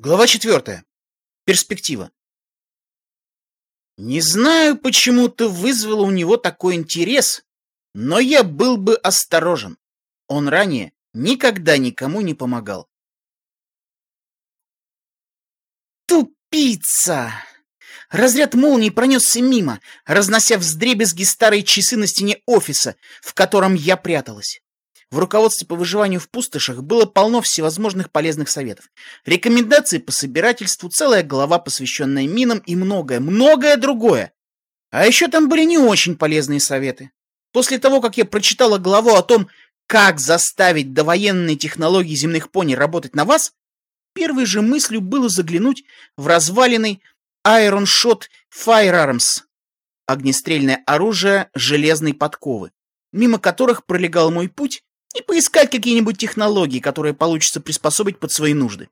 Глава четвертая. Перспектива. Не знаю, почему ты вызвала у него такой интерес, но я был бы осторожен. Он ранее никогда никому не помогал. Тупица! Разряд молнии пронесся мимо, разнося вздребезги старые часы на стене офиса, в котором я пряталась. В руководстве по выживанию в пустошах было полно всевозможных полезных советов. Рекомендации по собирательству, целая глава, посвященная минам и многое, многое другое. А еще там были не очень полезные советы. После того, как я прочитала главу о том, как заставить довоенные технологии земных пони работать на вас, первой же мыслью было заглянуть в разваленный Iron Shot Firearms — огнестрельное оружие железной подковы, мимо которых пролегал мой путь и поискать какие-нибудь технологии, которые получится приспособить под свои нужды.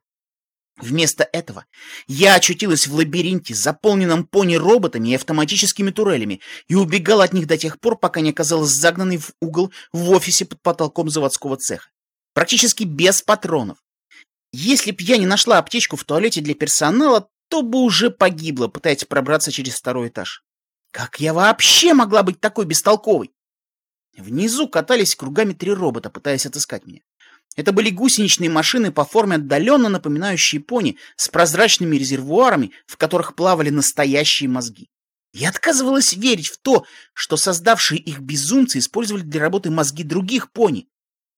Вместо этого я очутилась в лабиринте, заполненном пони-роботами и автоматическими турелями, и убегала от них до тех пор, пока не оказалась загнанной в угол в офисе под потолком заводского цеха. Практически без патронов. Если б я не нашла аптечку в туалете для персонала, то бы уже погибла, пытаясь пробраться через второй этаж. Как я вообще могла быть такой бестолковой? Внизу катались кругами три робота, пытаясь отыскать меня. Это были гусеничные машины по форме отдаленно напоминающие пони с прозрачными резервуарами, в которых плавали настоящие мозги. Я отказывалась верить в то, что создавшие их безумцы использовали для работы мозги других пони.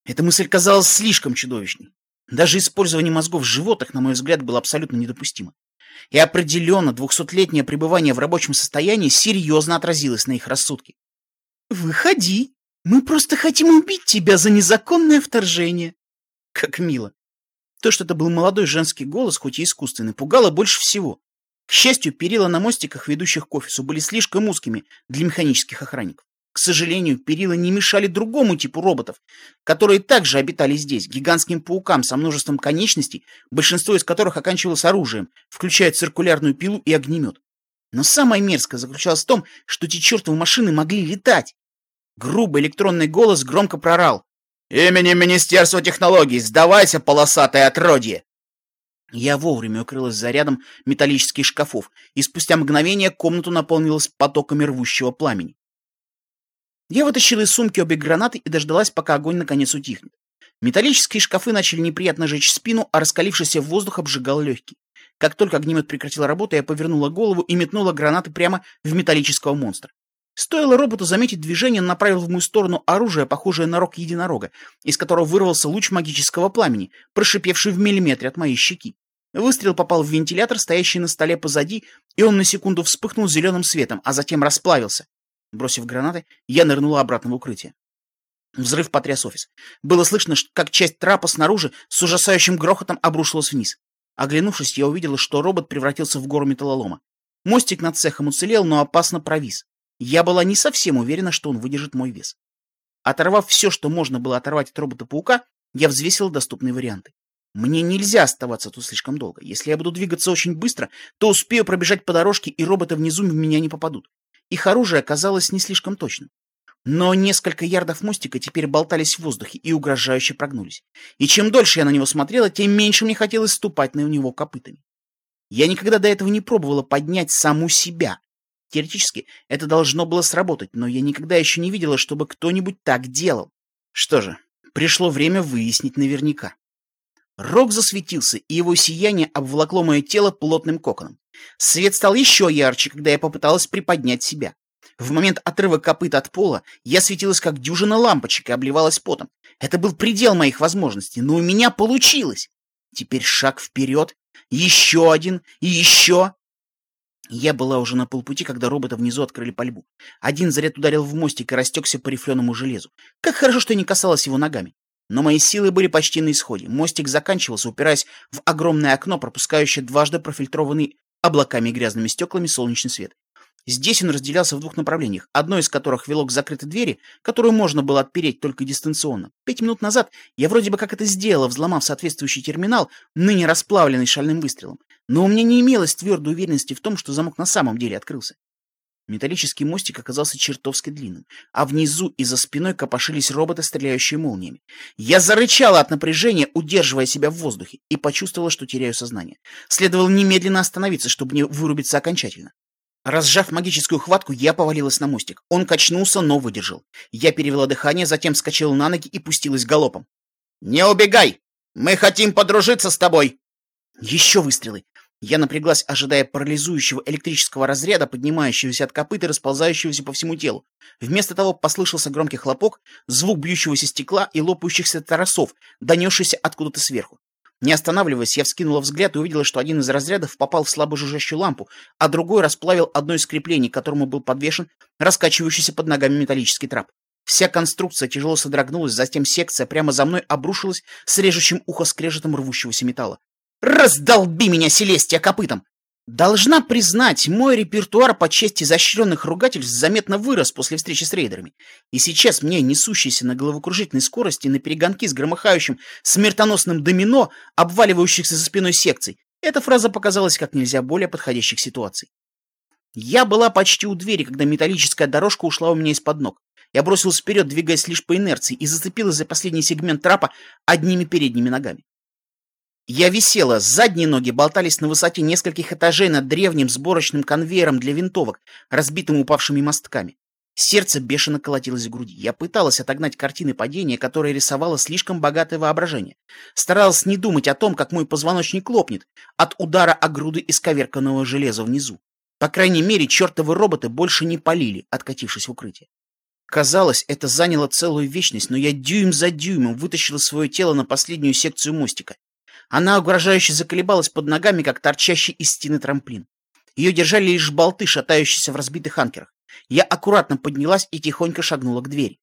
Эта мысль казалась слишком чудовищной. Даже использование мозгов животных, на мой взгляд, было абсолютно недопустимо. И определенно двухсотлетнее пребывание в рабочем состоянии серьезно отразилось на их рассудке. «Выходи!» Мы просто хотим убить тебя за незаконное вторжение. Как мило. То, что это был молодой женский голос, хоть и искусственный, пугало больше всего. К счастью, перила на мостиках, ведущих к офису, были слишком узкими для механических охранников. К сожалению, перила не мешали другому типу роботов, которые также обитали здесь, гигантским паукам со множеством конечностей, большинство из которых оканчивалось оружием, включая циркулярную пилу и огнемет. Но самое мерзкое заключалось в том, что эти чертовы машины могли летать. Грубый электронный голос громко прорал. «Именем Министерства технологий сдавайся, полосатое отродье!» Я вовремя укрылась за рядом металлических шкафов, и спустя мгновение комнату наполнилась потоками рвущего пламени. Я вытащила из сумки обе гранаты и дождалась, пока огонь наконец утихнет. Металлические шкафы начали неприятно жечь спину, а раскалившийся воздух обжигал легкие. Как только огнемет прекратил работу, я повернула голову и метнула гранаты прямо в металлического монстра. Стоило роботу заметить движение, направил в мою сторону оружие, похожее на рог единорога, из которого вырвался луч магического пламени, прошипевший в миллиметре от моей щеки. Выстрел попал в вентилятор, стоящий на столе позади, и он на секунду вспыхнул зеленым светом, а затем расплавился. Бросив гранаты, я нырнула обратно в укрытие. Взрыв потряс офис. Было слышно, как часть трапа снаружи с ужасающим грохотом обрушилась вниз. Оглянувшись, я увидела, что робот превратился в гору металлолома. Мостик над цехом уцелел, но опасно провис. Я была не совсем уверена, что он выдержит мой вес. Оторвав все, что можно было оторвать от робота-паука, я взвесила доступные варианты. Мне нельзя оставаться тут слишком долго. Если я буду двигаться очень быстро, то успею пробежать по дорожке, и роботы внизу в меня не попадут. Их оружие оказалось не слишком точным. Но несколько ярдов мостика теперь болтались в воздухе и угрожающе прогнулись. И чем дольше я на него смотрела, тем меньше мне хотелось ступать на него копытами. Я никогда до этого не пробовала поднять саму себя, Теоретически это должно было сработать, но я никогда еще не видела, чтобы кто-нибудь так делал. Что же, пришло время выяснить наверняка. Рог засветился, и его сияние обволокло мое тело плотным коконом. Свет стал еще ярче, когда я попыталась приподнять себя. В момент отрыва копыт от пола я светилась как дюжина лампочек и обливалась потом. Это был предел моих возможностей, но у меня получилось. Теперь шаг вперед, еще один и еще. Я была уже на полпути, когда робота внизу открыли пальбу. Один заряд ударил в мостик и растекся по рифленому железу. Как хорошо, что я не касалась его ногами. Но мои силы были почти на исходе. Мостик заканчивался, упираясь в огромное окно, пропускающее дважды профильтрованный облаками и грязными стеклами солнечный свет. Здесь он разделялся в двух направлениях, одно из которых вело к закрытой двери, которую можно было отпереть только дистанционно. Пять минут назад я вроде бы как это сделала, взломав соответствующий терминал, ныне расплавленный шальным выстрелом. Но у меня не имелось твердой уверенности в том, что замок на самом деле открылся. Металлический мостик оказался чертовски длинным, а внизу и за спиной копошились роботы, стреляющие молниями. Я зарычала от напряжения, удерживая себя в воздухе, и почувствовала, что теряю сознание. Следовало немедленно остановиться, чтобы не вырубиться окончательно. Разжав магическую хватку, я повалилась на мостик. Он качнулся, но выдержал. Я перевела дыхание, затем вскочила на ноги и пустилась галопом. «Не убегай! Мы хотим подружиться с тобой!» Еще выстрелы. Я напряглась, ожидая парализующего электрического разряда, поднимающегося от копыт и расползающегося по всему телу. Вместо того послышался громкий хлопок, звук бьющегося стекла и лопающихся торосов, донесшийся откуда-то сверху. Не останавливаясь, я вскинула взгляд и увидела, что один из разрядов попал в слабо жужжащую лампу, а другой расплавил одно из креплений, к которому был подвешен раскачивающийся под ногами металлический трап. Вся конструкция тяжело содрогнулась, затем секция прямо за мной обрушилась с режущим ухо скрежетом рвущегося металла. Раздолби меня, Селестия, копытом! Должна признать, мой репертуар по чести изощренных ругательств заметно вырос после встречи с рейдерами. И сейчас мне, несущийся на головокружительной скорости, на перегонки с громыхающим смертоносным домино, обваливающихся за спиной секций, эта фраза показалась как нельзя более подходящих ситуаций. Я была почти у двери, когда металлическая дорожка ушла у меня из-под ног. Я бросилась вперед, двигаясь лишь по инерции, и зацепилась за последний сегмент трапа одними передними ногами. Я висела, задние ноги болтались на высоте нескольких этажей над древним сборочным конвейером для винтовок, разбитым упавшими мостками. Сердце бешено колотилось в груди. Я пыталась отогнать картины падения, которые рисовало слишком богатое воображение. Старалась не думать о том, как мой позвоночник лопнет от удара о груды исковерканного железа внизу. По крайней мере, чертовы роботы больше не полили, откатившись в укрытие. Казалось, это заняло целую вечность, но я дюйм за дюймом вытащила свое тело на последнюю секцию мостика. Она угрожающе заколебалась под ногами, как торчащий из стены трамплин. Ее держали лишь болты, шатающиеся в разбитых анкерах. Я аккуратно поднялась и тихонько шагнула к двери.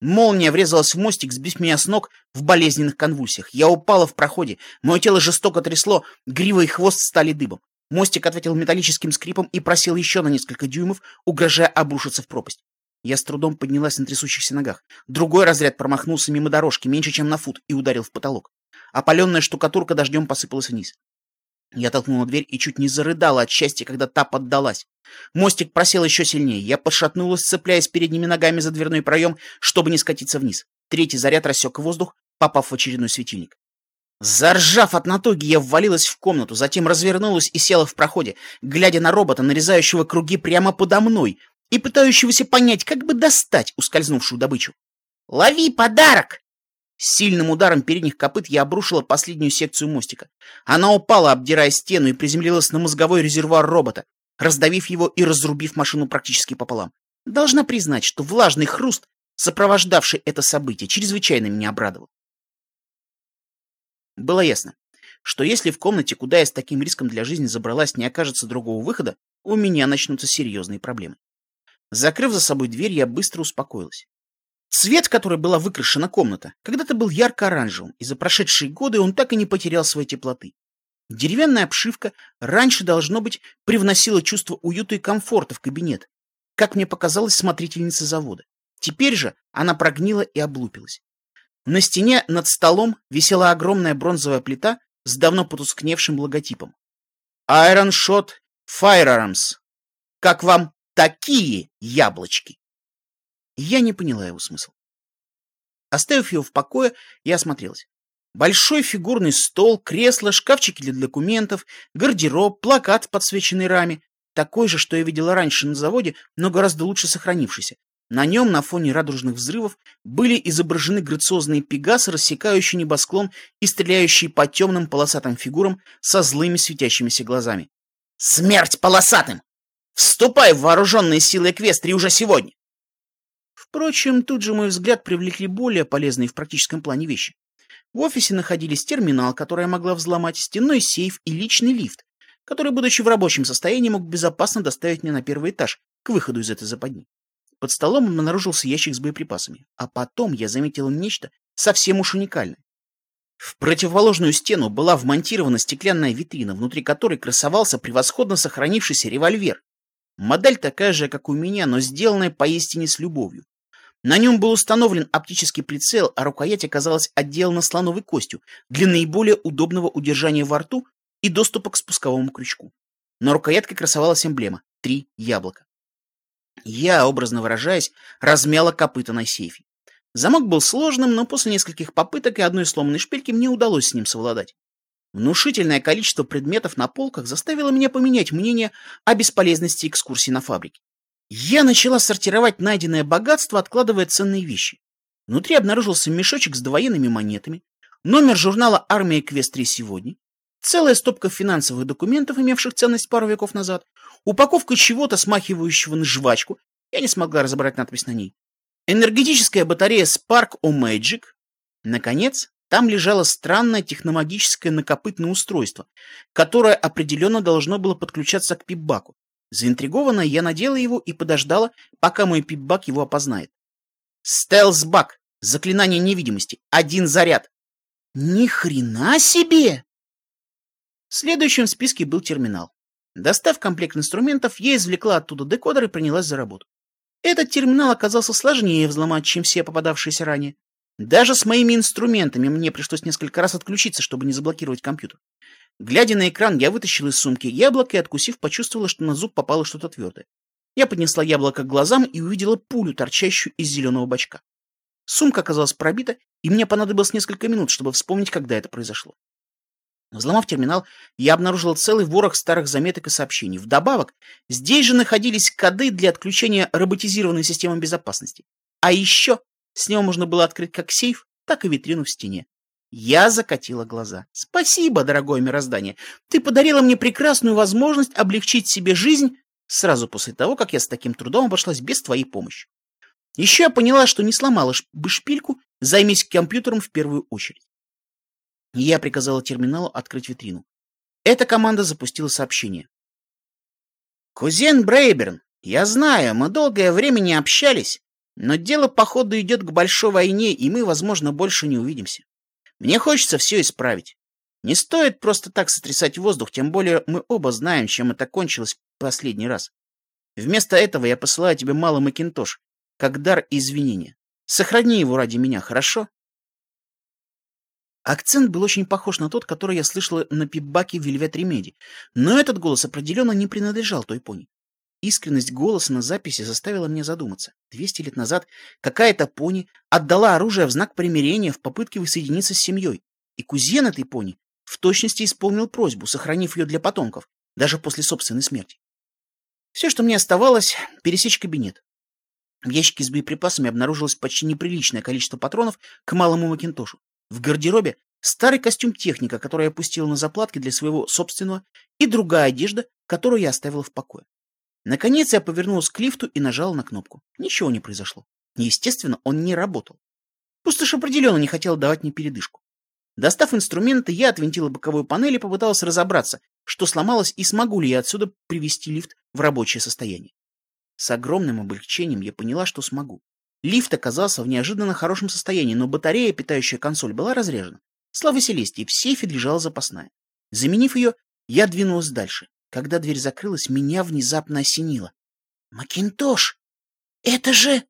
Молния врезалась в мостик, сбив меня с ног в болезненных конвульсиях. Я упала в проходе, мое тело жестоко трясло, грива и хвост стали дыбом. Мостик ответил металлическим скрипом и просел еще на несколько дюймов, угрожая обрушиться в пропасть. Я с трудом поднялась на трясущихся ногах. Другой разряд промахнулся мимо дорожки, меньше чем на фут, и ударил в потолок. Опаленная штукатурка дождем посыпалась вниз. Я толкнула дверь и чуть не зарыдала от счастья, когда та поддалась. Мостик просел еще сильнее. Я пошатнулась, цепляясь передними ногами за дверной проем, чтобы не скатиться вниз. Третий заряд рассек воздух, попав в очередной светильник. Заржав от натуги, я ввалилась в комнату, затем развернулась и села в проходе, глядя на робота, нарезающего круги прямо подо мной и пытающегося понять, как бы достать ускользнувшую добычу. «Лови подарок!» С сильным ударом передних копыт я обрушила последнюю секцию мостика. Она упала, обдирая стену, и приземлилась на мозговой резервуар робота, раздавив его и разрубив машину практически пополам. Должна признать, что влажный хруст, сопровождавший это событие, чрезвычайно меня обрадовал. Было ясно, что если в комнате, куда я с таким риском для жизни забралась, не окажется другого выхода, у меня начнутся серьезные проблемы. Закрыв за собой дверь, я быстро успокоилась. Цвет, который была выкрашена комната, когда-то был ярко-оранжевым, и за прошедшие годы он так и не потерял своей теплоты. Деревянная обшивка раньше, должно быть, привносила чувство уюта и комфорта в кабинет, как мне показалось смотрительнице завода. Теперь же она прогнила и облупилась. На стене над столом висела огромная бронзовая плита с давно потускневшим логотипом. Iron Shot Firearms. Как вам такие яблочки? Я не поняла его смысл. Оставив его в покое, я осмотрелась. Большой фигурный стол, кресло, шкафчики для документов, гардероб, плакат в подсвеченной раме. Такой же, что я видела раньше на заводе, но гораздо лучше сохранившийся. На нем, на фоне радужных взрывов, были изображены грациозные пегасы, рассекающие небосклон и стреляющие по темным полосатым фигурам со злыми светящимися глазами. «Смерть полосатым! Вступай в вооруженные силы Эквестрии уже сегодня!» Впрочем, тут же мой взгляд привлекли более полезные в практическом плане вещи. В офисе находились терминал, который я могла взломать, стенной сейф и личный лифт, который, будучи в рабочем состоянии, мог безопасно доставить меня на первый этаж, к выходу из этой западни. Под столом обнаружился ящик с боеприпасами, а потом я заметила нечто совсем уж уникальное. В противоположную стену была вмонтирована стеклянная витрина, внутри которой красовался превосходно сохранившийся револьвер. Модель такая же, как у меня, но сделанная поистине с любовью. На нем был установлен оптический прицел, а рукоять оказалась отделана слоновой костью для наиболее удобного удержания во рту и доступа к спусковому крючку. На рукоятке красовалась эмблема — три яблока. Я, образно выражаясь, размяла копыта на сейфе. Замок был сложным, но после нескольких попыток и одной сломанной шпильки мне удалось с ним совладать. Внушительное количество предметов на полках заставило меня поменять мнение о бесполезности экскурсии на фабрике. Я начала сортировать найденное богатство, откладывая ценные вещи. Внутри обнаружился мешочек с довоенными монетами, номер журнала «Армия Эквестрии сегодня», целая стопка финансовых документов, имевших ценность пару веков назад, упаковка чего-то, смахивающего на жвачку, я не смогла разобрать надпись на ней, энергетическая батарея Spark O Magic. Наконец, там лежало странное техномагическое накопытное устройство, которое определенно должно было подключаться к пипбаку. Заинтригованная, я надела его и подождала, пока мой пипбак его опознает. Стелсбак. Заклинание невидимости. Один заряд. Ни хрена себе! Следующим в списке был терминал. Достав комплект инструментов, я извлекла оттуда декодер и принялась за работу. Этот терминал оказался сложнее взломать, чем все попадавшиеся ранее. Даже с моими инструментами мне пришлось несколько раз отключиться, чтобы не заблокировать компьютер. Глядя на экран, я вытащил из сумки яблоко и, откусив, почувствовала, что на зуб попало что-то твердое. Я поднесла яблоко к глазам и увидела пулю, торчащую из зеленого бачка. Сумка оказалась пробита, и мне понадобилось несколько минут, чтобы вспомнить, когда это произошло. Взломав терминал, я обнаружил целый ворох старых заметок и сообщений. Вдобавок, здесь же находились коды для отключения роботизированной системы безопасности. А еще с него можно было открыть как сейф, так и витрину в стене. Я закатила глаза. Спасибо, дорогое мироздание. Ты подарила мне прекрасную возможность облегчить себе жизнь сразу после того, как я с таким трудом обошлась без твоей помощи. Еще я поняла, что не сломала бы шпильку, займись компьютером в первую очередь. Я приказала терминалу открыть витрину. Эта команда запустила сообщение. «Кузен Брейберн, я знаю, мы долгое время не общались, но дело, походу, идет к большой войне, и мы, возможно, больше не увидимся. Мне хочется все исправить. Не стоит просто так сотрясать воздух, тем более мы оба знаем, чем это кончилось последний раз. Вместо этого я посылаю тебе малый Макинтош, как дар извинения. Сохрани его ради меня, хорошо? Акцент был очень похож на тот, который я слышала на пипбаке Вильвет Ремеди, но этот голос определенно не принадлежал той пони. Искренность голоса на записи заставила меня задуматься. Двести лет назад какая-то пони отдала оружие в знак примирения в попытке воссоединиться с семьей, и кузен этой пони в точности исполнил просьбу, сохранив ее для потомков, даже после собственной смерти. Все, что мне оставалось, пересечь кабинет. В ящике с боеприпасами обнаружилось почти неприличное количество патронов к малому Макинтошу. В гардеробе старый костюм техника, который я опустил на заплатки для своего собственного, и другая одежда, которую я оставил в покое. Наконец я повернулась к лифту и нажала на кнопку. Ничего не произошло. Естественно, он не работал. Пустошь определенно не хотела давать мне передышку. Достав инструменты, я отвинтила боковую панель и попыталась разобраться, что сломалось и смогу ли я отсюда привести лифт в рабочее состояние. С огромным облегчением я поняла, что смогу. Лифт оказался в неожиданно хорошем состоянии, но батарея, питающая консоль, была разрежена. Слава Селестии, в сейфе лежала запасная. Заменив ее, я двинулась дальше. Когда дверь закрылась, меня внезапно осенило. «Макинтош! Это же...»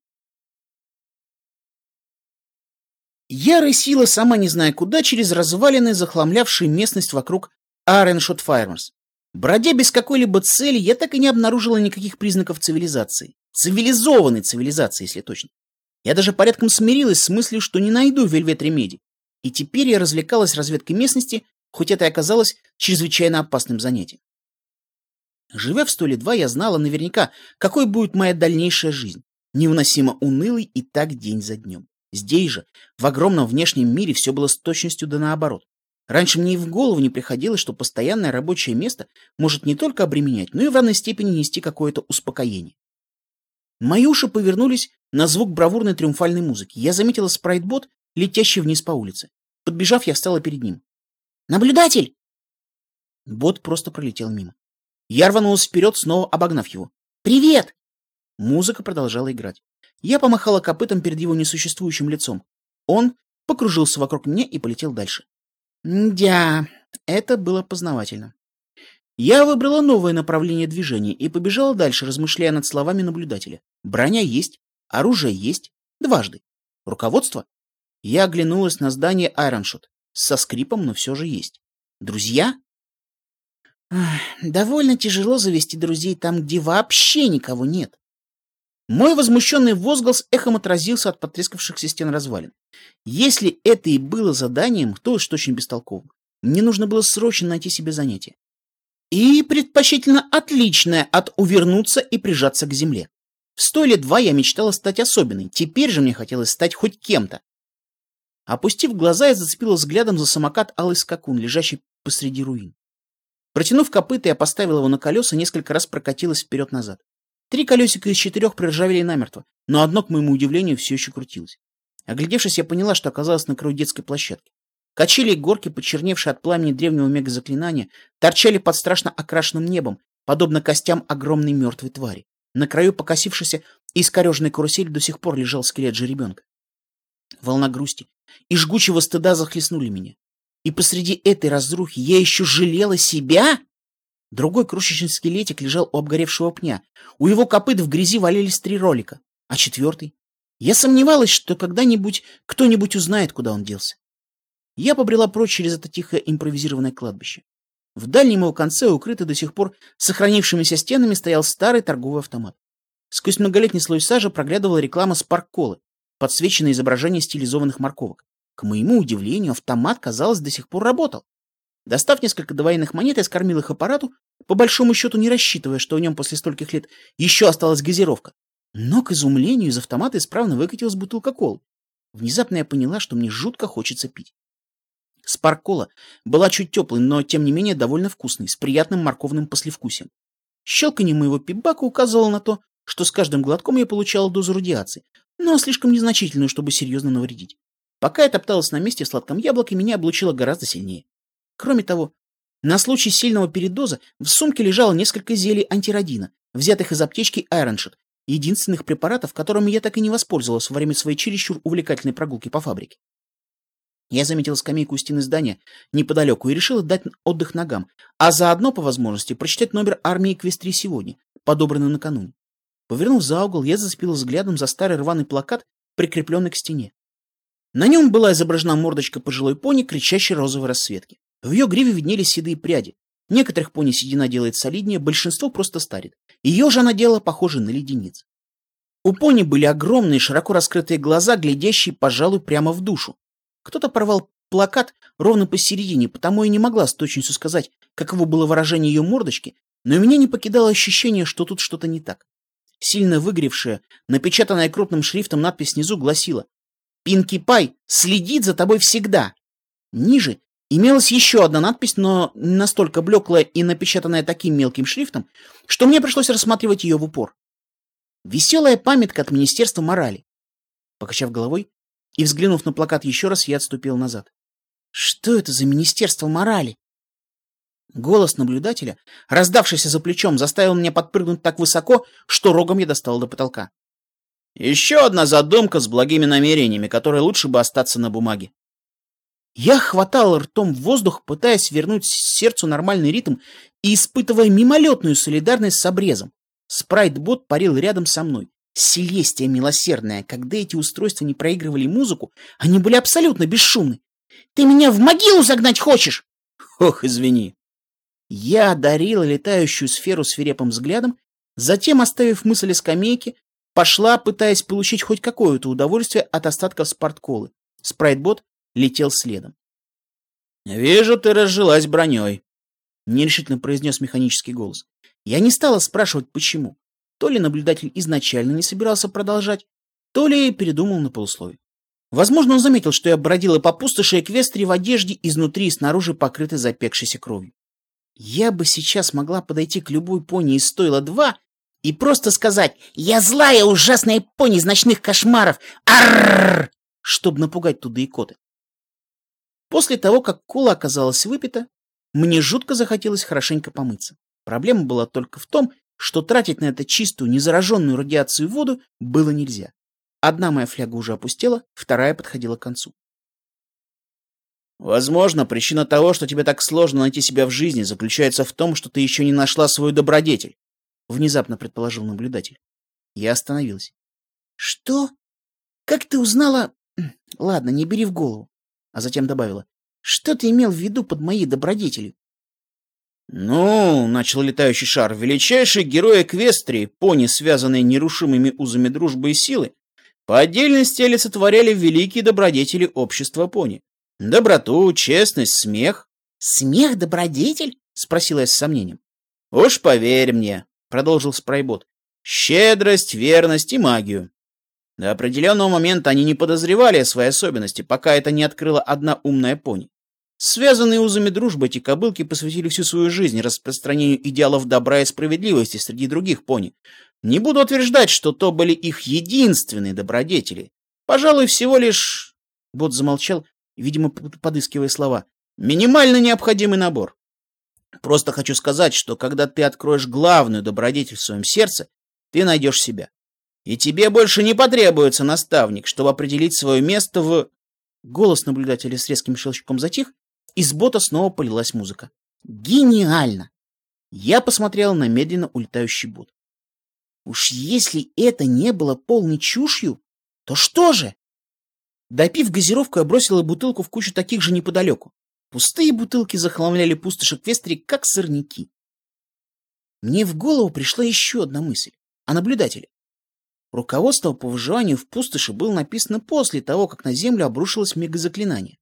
Я рысила, сама не зная куда, через развалины, захламлявшие местность вокруг Ареншот Файрмс. Бродя без какой-либо цели, я так и не обнаружила никаких признаков цивилизации. Цивилизованной цивилизации, если точно. Я даже порядком смирилась с мыслью, что не найду Вельвет Ремеди. И теперь я развлекалась разведкой местности, хоть это и оказалось чрезвычайно опасным занятием. Живя в столе два, я знала наверняка, какой будет моя дальнейшая жизнь. Невыносимо унылый и так день за днем. Здесь же, в огромном внешнем мире, все было с точностью да наоборот. Раньше мне и в голову не приходилось, что постоянное рабочее место может не только обременять, но и в равной степени нести какое-то успокоение. Мои уши повернулись на звук бравурной триумфальной музыки. Я заметила спрайтбот, летящий вниз по улице. Подбежав, я встала перед ним. «Наблюдатель!» Бот просто пролетел мимо. Я рванулась вперед, снова обогнав его. «Привет!» Музыка продолжала играть. Я помахала копытом перед его несуществующим лицом. Он покружился вокруг меня и полетел дальше. Дя, это было познавательно. Я выбрала новое направление движения и побежала дальше, размышляя над словами наблюдателя. Броня есть, оружие есть, дважды. Руководство? Я оглянулась на здание Айроншот. Со скрипом, но все же есть. Друзья? Довольно тяжело завести друзей там, где вообще никого нет. Мой возмущенный возглас эхом отразился от потрескавшихся стен развалин. Если это и было заданием, то уж очень бестолковым. Мне нужно было срочно найти себе занятие. И предпочтительно отличное от увернуться и прижаться к земле. В сто или два я мечтала стать особенной, теперь же мне хотелось стать хоть кем-то. Опустив глаза, я зацепила взглядом за самокат алый скакун, лежащий посреди руин. Протянув копыта, я поставила его на колеса, несколько раз прокатилась вперед-назад. Три колесика из четырех проржавели намертво, но одно, к моему удивлению, все еще крутилось. Оглядевшись, я поняла, что оказалась на краю детской площадки. Качели и горки, почерневшие от пламени древнего мегазаклинания, торчали под страшно окрашенным небом, подобно костям огромной мертвой твари. На краю покосившейся и искореженной карусели до сих пор лежал скелет жеребенка. Волна грусти и жгучего стыда захлестнули меня. И посреди этой разрухи я еще жалела себя? Другой крошечный скелетик лежал у обгоревшего пня. У его копыт в грязи валялись три ролика. А четвертый? Я сомневалась, что когда-нибудь кто-нибудь узнает, куда он делся. Я побрела прочь через это тихое импровизированное кладбище. В дальнем его конце, укрытый до сих пор сохранившимися стенами, стоял старый торговый автомат. Сквозь многолетний слой сажи проглядывала реклама спарк-колы, подсвеченное изображение стилизованных морковок. К моему удивлению, автомат, казалось, до сих пор работал. Достав несколько довоенных монет, я скормил их аппарату, по большому счету не рассчитывая, что в нем после стольких лет еще осталась газировка. Но, к изумлению, из автомата исправно выкатилась бутылка колы. Внезапно я поняла, что мне жутко хочется пить. Спаркола была чуть теплой, но, тем не менее, довольно вкусной, с приятным морковным послевкусием. Щелканье моего пибака указывало на то, что с каждым глотком я получала дозу радиации, но слишком незначительную, чтобы серьезно навредить. Пока я топталась на месте в сладком яблоке, меня облучило гораздо сильнее. Кроме того, на случай сильного передоза в сумке лежало несколько зелий антирадина, взятых из аптечки Айроншит, единственных препаратов, которыми я так и не воспользовалась во время своей чересчур увлекательной прогулки по фабрике. Я заметила скамейку у стены здания неподалеку и решила дать отдых ногам, а заодно, по возможности, прочитать номер армии Квестрии сегодня, подобранный накануне. Повернув за угол, я зацепила взглядом за старый рваный плакат, прикрепленный к стене. На нем была изображена мордочка пожилой пони, кричащей розовой расцветки. В ее гриве виднелись седые пряди. Некоторых пони седина делает солиднее, большинство просто старит. Ее же она делала похожей на леденец. У пони были огромные, широко раскрытые глаза, глядящие, пожалуй, прямо в душу. Кто-то порвал плакат ровно посередине, потому и не могла с точностью сказать, каково было выражение ее мордочки, но у меня не покидало ощущение, что тут что-то не так. Сильно выгоревшая, напечатанная крупным шрифтом надпись снизу гласила «Пинки Пай следит за тобой всегда». Ниже имелась еще одна надпись, но настолько блеклая и напечатанная таким мелким шрифтом, что мне пришлось рассматривать ее в упор. Веселая памятка от Министерства морали. Покачав головой и взглянув на плакат еще раз, я отступил назад. Что это за Министерство морали? Голос наблюдателя, раздавшийся за плечом, заставил меня подпрыгнуть так высоко, что рогом я достал до потолка. Еще одна задумка с благими намерениями, которая лучше бы остаться на бумаге. Я хватал ртом воздух, пытаясь вернуть сердцу нормальный ритм и испытывая мимолетную солидарность с обрезом. Спрайт-бот парил рядом со мной. Селестия милосердная, когда эти устройства не проигрывали музыку, они были абсолютно бесшумны. «Ты меня в могилу загнать хочешь?» «Ох, извини». Я одарила летающую сферу свирепым взглядом, затем, оставив мысль о скамейке, пошла, пытаясь получить хоть какое-то удовольствие от остатков спортколы. Спрайтбот летел следом. «Вижу, ты разжилась броней», — нерешительно произнес механический голос. Я не стала спрашивать, почему. То ли наблюдатель изначально не собирался продолжать, то ли передумал на полусловие. Возможно, он заметил, что я бродила по пустоши Эквестрии в одежде изнутри и снаружи покрытой запекшейся кровью. Я бы сейчас могла подойти к любой пони из стойла два и просто сказать «Я злая ужасная пони из ночных кошмаров! Аррррр!» чтобы напугать туда и коты. После того, как кола оказалась выпита, мне жутко захотелось хорошенько помыться. Проблема была только в том, что тратить на это чистую, незараженную радиацию воду было нельзя. Одна моя фляга уже опустела, вторая подходила к концу. Возможно, причина того, что тебе так сложно найти себя в жизни, заключается в том, что ты еще не нашла свою добродетель, внезапно предположил наблюдатель. Я остановилась. Что? Как ты узнала? Ладно, не бери в голову а затем добавила. «Что ты имел в виду под моей добродетелью?» «Ну, — начал летающий шар, — величайший герой Эквестрии, пони, связанные нерушимыми узами дружбы и силы, по отдельности олицетворяли великие добродетели общества пони. Доброту, честность, смех. «Смех — добродетель?» — спросила я с сомнением. «Уж поверь мне», — продолжил Спрайбот, — «щедрость, верность и магию». До определенного момента они не подозревали о своей особенности, пока это не открыла одна умная пони. Связанные узами дружбы, эти кобылки посвятили всю свою жизнь распространению идеалов добра и справедливости среди других пони. Не буду утверждать, что то были их единственные добродетели. Пожалуй, всего лишь... Бот замолчал, видимо, подыскивая слова. Минимально необходимый набор. Просто хочу сказать, что когда ты откроешь главную добродетель в своем сердце, ты найдешь себя. И тебе больше не потребуется наставник, чтобы определить свое место в... Голос наблюдателя с резким щелчком затих, из бота снова полилась музыка. Гениально! Я посмотрел на медленно улетающий бот. Уж если это не было полной чушью, то что же? Допив газировку, я бросила бутылку в кучу таких же неподалеку. Пустые бутылки захламляли пустоши Квестри, как сорняки. Мне в голову пришла еще одна мысль о наблюдателе. Руководство по выживанию в пустоши было написано после того, как на Землю обрушилось мегазаклинание.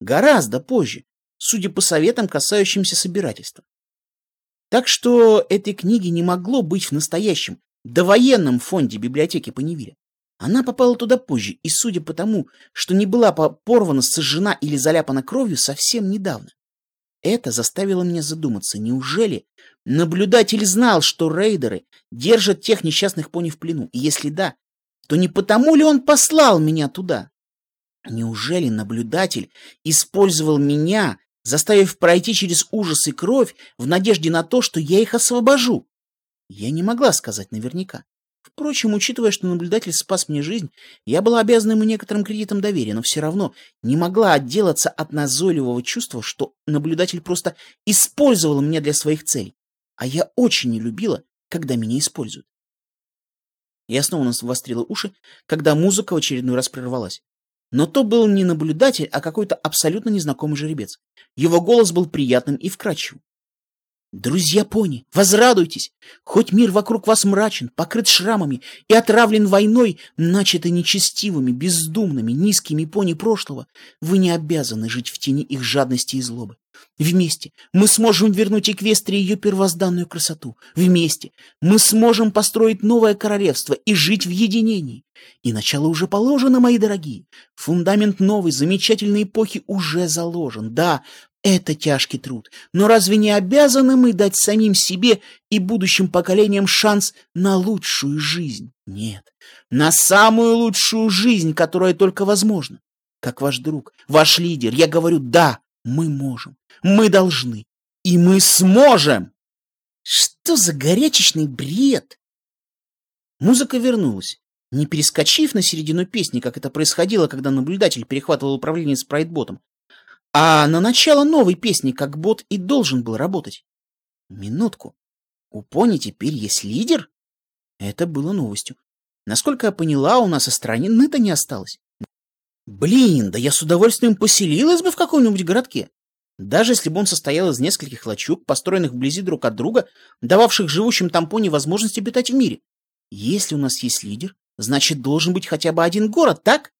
Гораздо позже, судя по советам, касающимся собирательства. Так что этой книги не могло быть в настоящем, довоенном фонде библиотеки Паневиля. Она попала туда позже, и судя по тому, что не была порвана, сожжена или заляпана кровью совсем недавно. Это заставило меня задуматься, неужели наблюдатель знал, что рейдеры держат тех несчастных пони в плену, и если да, то не потому ли он послал меня туда? Неужели наблюдатель использовал меня заставив пройти через ужас и кровь в надежде на то, что я их освобожу. Я не могла сказать наверняка. Впрочем, учитывая, что наблюдатель спас мне жизнь, я была обязана ему некоторым кредитом доверия, но все равно не могла отделаться от назойливого чувства, что наблюдатель просто использовал меня для своих целей. А я очень не любила, когда меня используют. Я снова вострила уши, когда музыка в очередной раз прервалась. Но то был не наблюдатель, а какой-то абсолютно незнакомый жеребец. Его голос был приятным и вкрадчивым. Друзья пони, возрадуйтесь! Хоть мир вокруг вас мрачен, покрыт шрамами и отравлен войной, начатой нечестивыми, бездумными, низкими пони прошлого, вы не обязаны жить в тени их жадности и злобы. Вместе мы сможем вернуть Эквестрии ее первозданную красоту. Вместе мы сможем построить новое королевство и жить в единении. И начало уже положено, мои дорогие. Фундамент новой, замечательной эпохи уже заложен. Да, это тяжкий труд, но разве не обязаны мы дать самим себе и будущим поколениям шанс на лучшую жизнь? Нет, на самую лучшую жизнь, которая только возможна. Как ваш друг, ваш лидер, я говорю «да», мы можем, мы должны, и мы сможем. Что за горячечный бред? Музыка вернулась, не перескочив на середину песни, как это происходило, когда наблюдатель перехватывал управление спрайтботом, а на начало новой песни как бот и должен был работать. Минутку. У пони теперь есть лидер? Это было новостью. Насколько я поняла, у нас и страны-то не осталось. Блин, да я с удовольствием поселилась бы в каком-нибудь городке. Даже если бы он состоял из нескольких лачуг, построенных вблизи друг от друга, дававших живущим там пони возможность обитать в мире. Если у нас есть лидер, значит, должен быть хотя бы один город, так?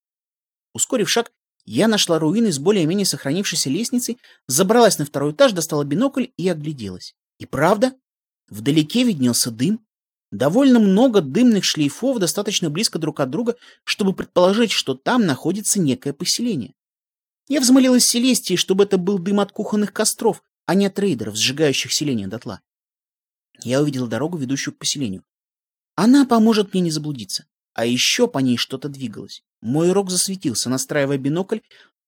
Ускорив шаг, я нашла руины с более-менее сохранившейся лестницей, забралась на второй этаж, достала бинокль и огляделась. И правда, вдалеке виднелся дым. Довольно много дымных шлейфов достаточно близко друг от друга, чтобы предположить, что там находится некое поселение. Я взмолилась Селестии, чтобы это был дым от кухонных костров, а не от рейдеров, сжигающих селение дотла. Я увидела дорогу, ведущую к поселению. Она поможет мне не заблудиться. А еще по ней что-то двигалось. Мой рог засветился, настраивая бинокль,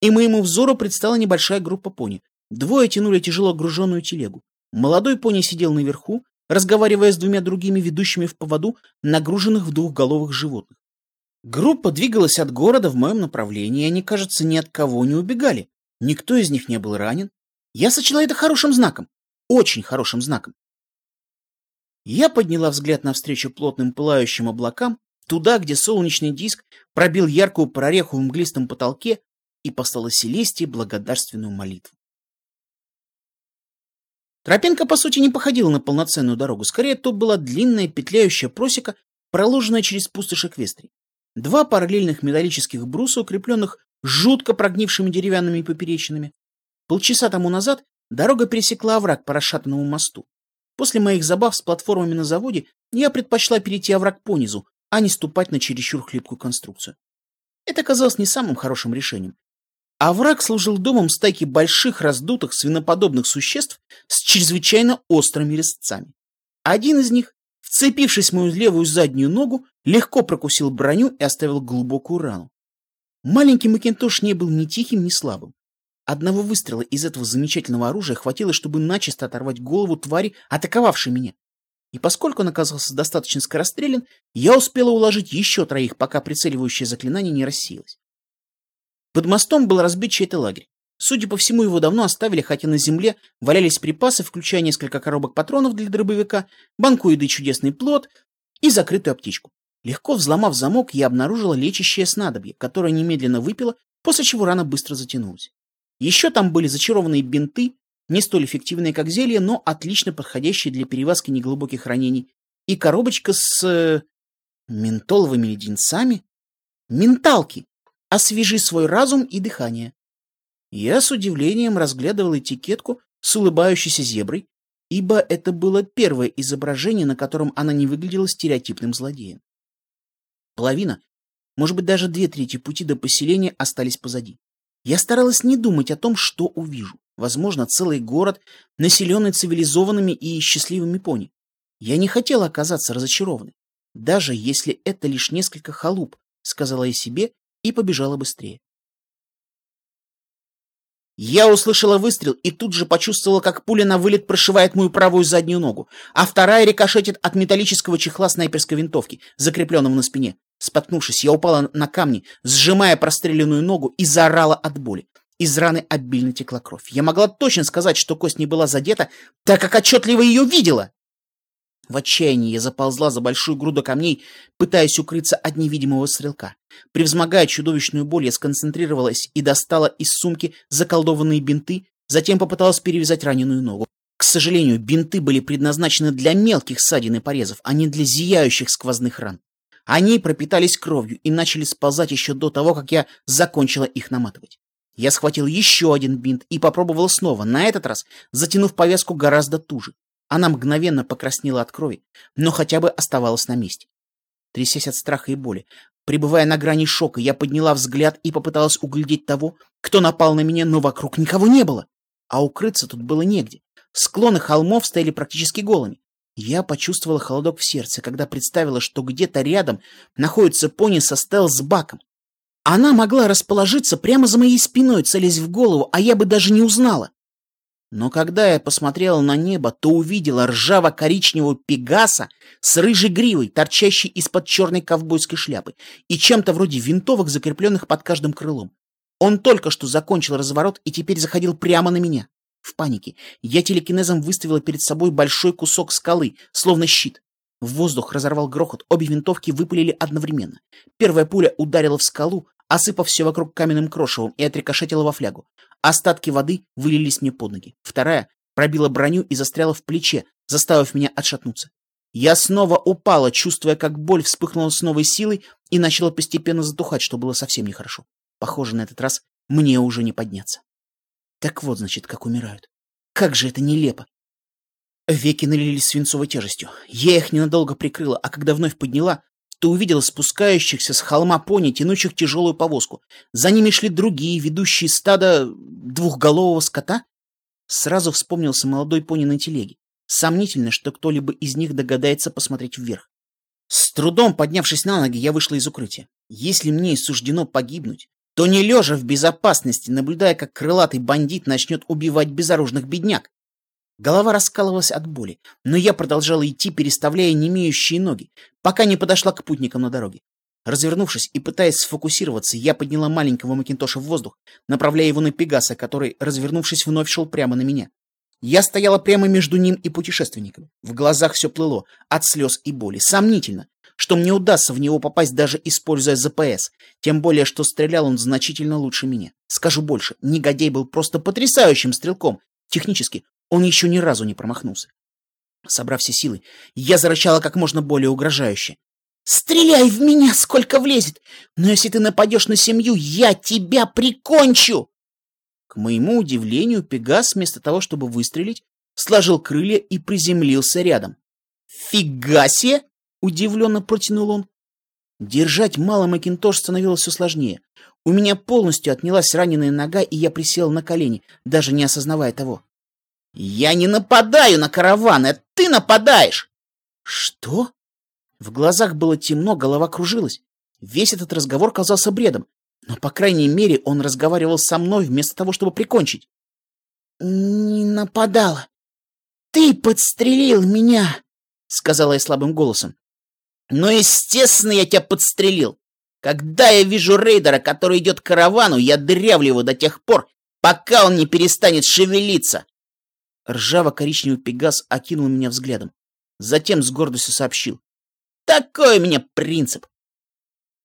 и моему взору предстала небольшая группа пони. Двое тянули тяжело груженную телегу. Молодой пони сидел наверху, разговаривая с двумя другими ведущими в поводу, нагруженных в двухголовых животных. Группа двигалась от города в моем направлении, и они, кажется, ни от кого не убегали. Никто из них не был ранен. Я сочла это хорошим знаком. Очень хорошим знаком. Я подняла взгляд навстречу плотным пылающим облакам туда, где солнечный диск пробил яркую прореху в мглистом потолке и послала Селестии благодарственную молитву. Тропинка, по сути, не походила на полноценную дорогу. Скорее, то была длинная петляющая просека, проложенная через пустошь Эквестрии. Два параллельных металлических бруса, укрепленных жутко прогнившими деревянными поперечинами. Полчаса тому назад дорога пересекла овраг по расшатанному мосту. После моих забав с платформами на заводе я предпочла перейти овраг понизу, а не ступать на чересчур хлипкую конструкцию. Это казалось не самым хорошим решением. Овраг служил домом стайки больших раздутых свиноподобных существ с чрезвычайно острыми резцами. Один из них, вцепившись в мою левую заднюю ногу, легко прокусил броню и оставил глубокую рану. Маленький Макинтош не был ни тихим, ни слабым. Одного выстрела из этого замечательного оружия хватило, чтобы начисто оторвать голову твари, атаковавшей меня. И поскольку он оказался достаточно скорострелен, я успела уложить еще троих, пока прицеливающее заклинание не рассеялось. Под мостом был разбит чей-то лагерь. Судя по всему, его давно оставили, хотя на земле валялись припасы, включая несколько коробок патронов для дробовика, банку еды «Чудесный плод» и закрытую аптечку. Легко взломав замок, я обнаружила лечащее снадобье, которое немедленно выпила, после чего рана быстро затянулась. Еще там были зачарованные бинты, не столь эффективные, как зелья, но отлично подходящие для перевязки неглубоких ранений, и коробочка с... Э, ментоловыми леденцами? Менталки! Освежи свой разум и дыхание. Я с удивлением разглядывал этикетку с улыбающейся зеброй, ибо это было первое изображение, на котором она не выглядела стереотипным злодеем. Половина, может быть, даже две трети пути до поселения остались позади. Я старалась не думать о том, что увижу. Возможно, целый город, населенный цивилизованными и счастливыми пони. Я не хотела оказаться разочарованной, даже если это лишь несколько халуп, сказала я себе и побежала быстрее. Я услышала выстрел и тут же почувствовала, как пуля на вылет прошивает мою правую заднюю ногу, а вторая рикошетит от металлического чехла снайперской винтовки, закрепленного на спине. Споткнувшись, я упала на камни, сжимая простреленную ногу и заорала от боли. Из раны обильно текла кровь. Я могла точно сказать, что кость не была задета, так как отчетливо ее видела. В отчаянии я заползла за большую груду камней, пытаясь укрыться от невидимого стрелка. Превзмогая чудовищную боль, я сконцентрировалась и достала из сумки заколдованные бинты, затем попыталась перевязать раненую ногу. К сожалению, бинты были предназначены для мелких ссадин и порезов, а не для зияющих сквозных ран. Они пропитались кровью и начали сползать еще до того, как я закончила их наматывать. Я схватил еще один бинт и попробовал снова, на этот раз затянув повязку гораздо туже. Она мгновенно покраснела от крови, но хотя бы оставалась на месте. Трясясь от страха и боли, пребывая на грани шока, я подняла взгляд и попыталась углядеть того, кто напал на меня, но вокруг никого не было. А укрыться тут было негде. Склоны холмов стояли практически голыми. Я почувствовала холодок в сердце, когда представила, что где-то рядом находится пони со стелс-баком. Она могла расположиться прямо за моей спиной, целясь в голову, а я бы даже не узнала. Но когда я посмотрела на небо, то увидела ржаво-коричневого пегаса с рыжей гривой, торчащей из-под черной ковбойской шляпы, и чем-то вроде винтовок, закрепленных под каждым крылом. Он только что закончил разворот и теперь заходил прямо на меня. В панике я телекинезом выставила перед собой большой кусок скалы, словно щит. В воздух разорвал грохот, обе винтовки выпалили одновременно. Первая пуля ударила в скалу, осыпав все вокруг каменным крошевом и отрикошетила во флягу. Остатки воды вылились мне под ноги. Вторая пробила броню и застряла в плече, заставив меня отшатнуться. Я снова упала, чувствуя, как боль вспыхнула с новой силой и начала постепенно затухать, что было совсем нехорошо. Похоже, на этот раз мне уже не подняться. Так вот, значит, как умирают. Как же это нелепо. Веки налились свинцовой тяжестью. Я их ненадолго прикрыла, а когда вновь подняла, то увидела спускающихся с холма пони, тянущих тяжелую повозку. За ними шли другие, ведущие стадо двухголового скота. Сразу вспомнился молодой пони на телеге. Сомнительно, что кто-либо из них догадается посмотреть вверх. С трудом поднявшись на ноги, я вышла из укрытия. Если мне и суждено погибнуть, то не лежа в безопасности, наблюдая, как крылатый бандит начнет убивать безоружных бедняк. Голова раскалывалась от боли, но я продолжала идти, переставляя немеющие ноги, пока не подошла к путникам на дороге. Развернувшись и пытаясь сфокусироваться, я подняла маленького Макинтоша в воздух, направляя его на Пегаса, который, развернувшись, вновь шел прямо на меня. Я стояла прямо между ним и путешественником. В глазах все плыло от слез и боли. Сомнительно, что мне удастся в него попасть даже используя ЗПС, тем более, что стрелял он значительно лучше меня. Скажу больше, негодяй был просто потрясающим стрелком. Технически Он еще ни разу не промахнулся. Собрав все силы, я зарычала как можно более угрожающе. «Стреляй в меня, сколько влезет! Но если ты нападешь на семью, я тебя прикончу!» К моему удивлению, Пегас, вместо того, чтобы выстрелить, сложил крылья и приземлился рядом. «Фига себе!» — удивленно протянул он. Держать мало Макинтош становилось все сложнее. У меня полностью отнялась раненая нога, и я присел на колени, даже не осознавая того. «Я не нападаю на караван, это ты нападаешь!» «Что?» В глазах было темно, голова кружилась. Весь этот разговор казался бредом, но, по крайней мере, он разговаривал со мной вместо того, чтобы прикончить. «Не нападала. Ты подстрелил меня!» — сказала я слабым голосом. «Ну, естественно, я тебя подстрелил. Когда я вижу рейдера, который идет к каравану, я дрявлю его до тех пор, пока он не перестанет шевелиться!» Ржаво-коричневый пегас окинул меня взглядом. Затем с гордостью сообщил. «Такой у меня принцип!»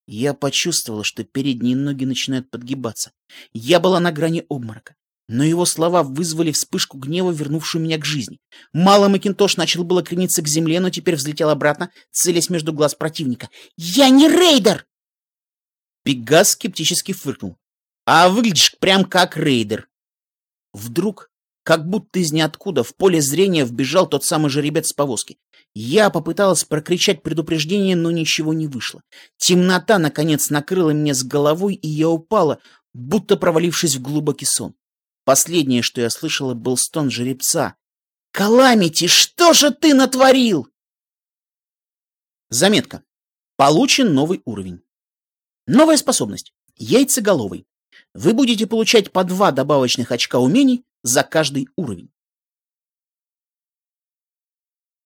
Я почувствовала, что передние ноги начинают подгибаться. Я была на грани обморока. Но его слова вызвали вспышку гнева, вернувшую меня к жизни. Мало Макинтош начал было крениться к земле, но теперь взлетел обратно, целясь между глаз противника. «Я не рейдер!» Пегас скептически фыркнул. «А выглядишь прям как рейдер!» Вдруг, как будто из ниоткуда, в поле зрения вбежал тот самый жеребец с повозки. Я попыталась прокричать предупреждение, но ничего не вышло. Темнота, наконец, накрыла меня с головой, и я упала, будто провалившись в глубокий сон. Последнее, что я слышала, был стон жеребца. «Каламити, что же ты натворил?» Заметка. Получен новый уровень. Новая способность. Яйцеголовый. Вы будете получать по два добавочных очка умений за каждый уровень.